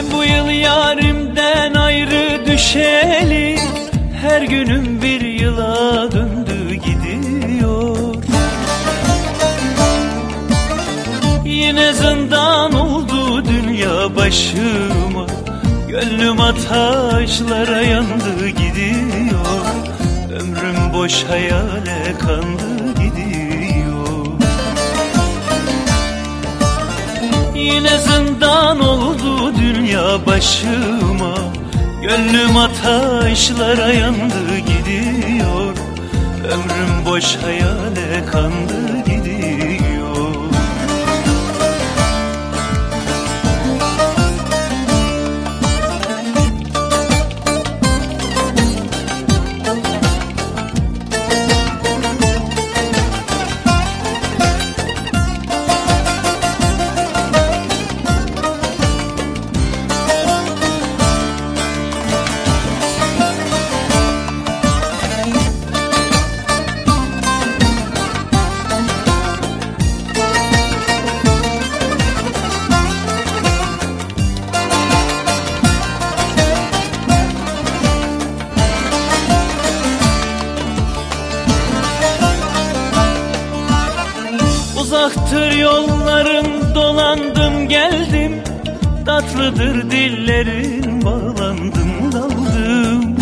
Ben bu yıl yarimden ayrı düşeli Her günüm bir yıla döndü gidiyor. Yine zindan oldu dünya başıma. Gönlüm taşlara yandı gidiyor. Ömrüm boş hayale kandı gidiyor. Yine zindan dünya başıma. Gönlüm taşlara yandı gidiyor. Ömrüm boş hayale kandı Uzaktır yolların dolandım geldim. Tatlıdır dillerin bağlandım daldım.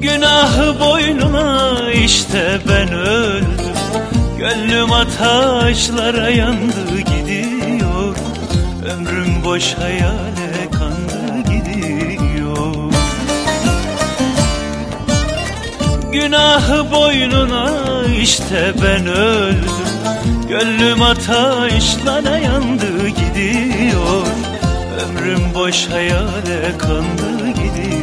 Günahı boynuna işte ben öldüm. Gönlüm taşlara yandı gidiyor. Ömrüm boş hayale Günahı boynuna işte ben öldüm. Gönlüm taşlara yandı gidiyor. Ömrüm boş hayale kandı gidiyor